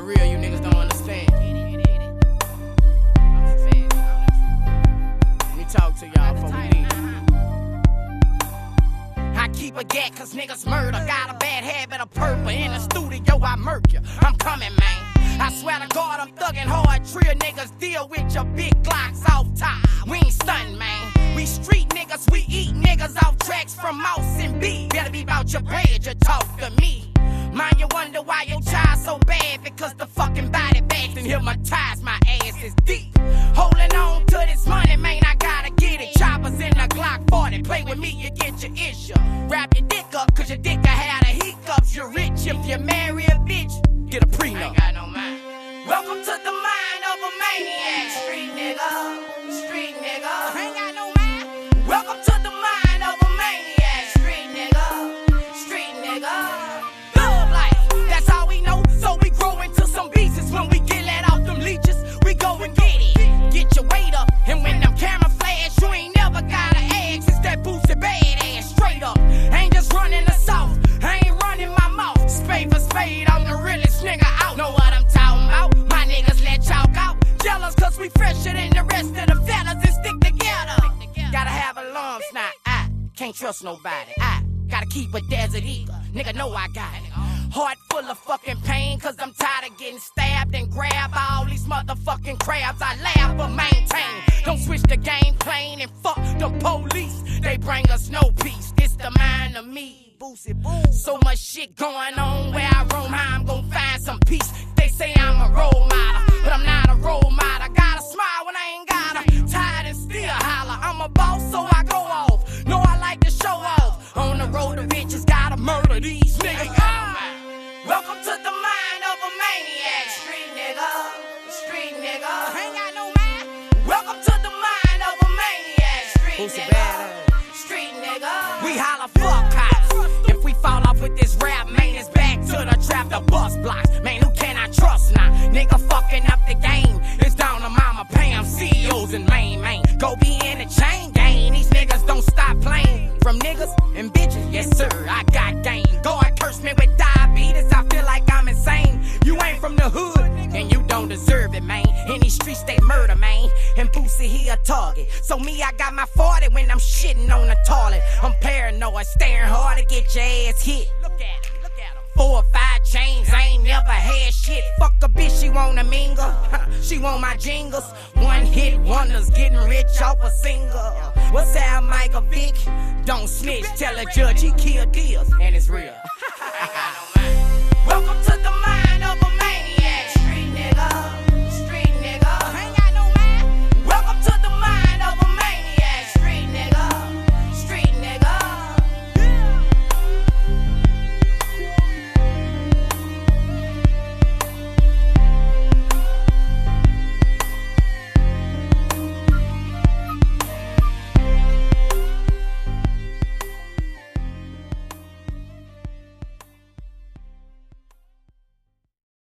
the real you niggas don't understand. Let me talk to y'all before we leave. I keep a gat cause niggas murder. Got a bad habit of purple. In the studio, I murk you. I'm coming, man. I swear to God, I'm thugging hard. Trio niggas deal with your big glocks off top. We ain't stunned, man. We street niggas, we eat niggas off tracks from Mouse and B. Better be about your bread, you talk You're rich if you marry a bitch, get a prenup. Ain't got no mind. Welcome to the mind of a maniac. Street nigga, street nigga. Ain't got no mind. Welcome to the mind of a maniac. Street nigga, street nigga. Love life, that's all we know. So we grow into some beasts when we get let out them leeches. We go and get it. Get your weight up. Can't trust nobody. I gotta keep a desert eagle. Nigga know I got it. Heart full of fucking pain cause I'm tired of getting stabbed and grab all these motherfucking crabs. I laugh but maintain. Don't switch the game plane and fuck the police. They bring us no peace. This the mind of me. Boosie boo. So much shit going on where I roam. How I'm gonna find some peace. They say I'm a role model, but I'm not a role model. Gotta smile when I ain't got 'em. Tired and still holler. I'm a boss, so I go show off. On the road to riches, gotta murder these niggas. Ah. Welcome to the mind of a maniac. Street nigga, street nigga. Ain't got no mind. Welcome to the mind of a maniac. Street Who's nigga, street nigga. We holla fuck cops. If we fall off with this rap, man, it's back to the trap, the bus blocks. Man, who can I trust now? Nigga fucking up the game. It's down to Mama Pam, CEOs and main man. Go be in the chain These niggas don't stop playing. From niggas and bitches, yes sir, I got game. God curse me with diabetes, I feel like I'm insane. You ain't from the hood, and you don't deserve it, man. In these streets, they murder, man. And Boosie, he a target. So me, I got my 40 when I'm shitting on the toilet. I'm paranoid, staring hard to get your ass hit. Look at him, look at him. Four or five chains, I ain't never had shit. Fuck a bitch, she wanna mingle. she want my jingles. One hit wonders, getting rich off a single. What's that, Michael Vick? Don't snitch, tell a judge he killed deals, and it's real.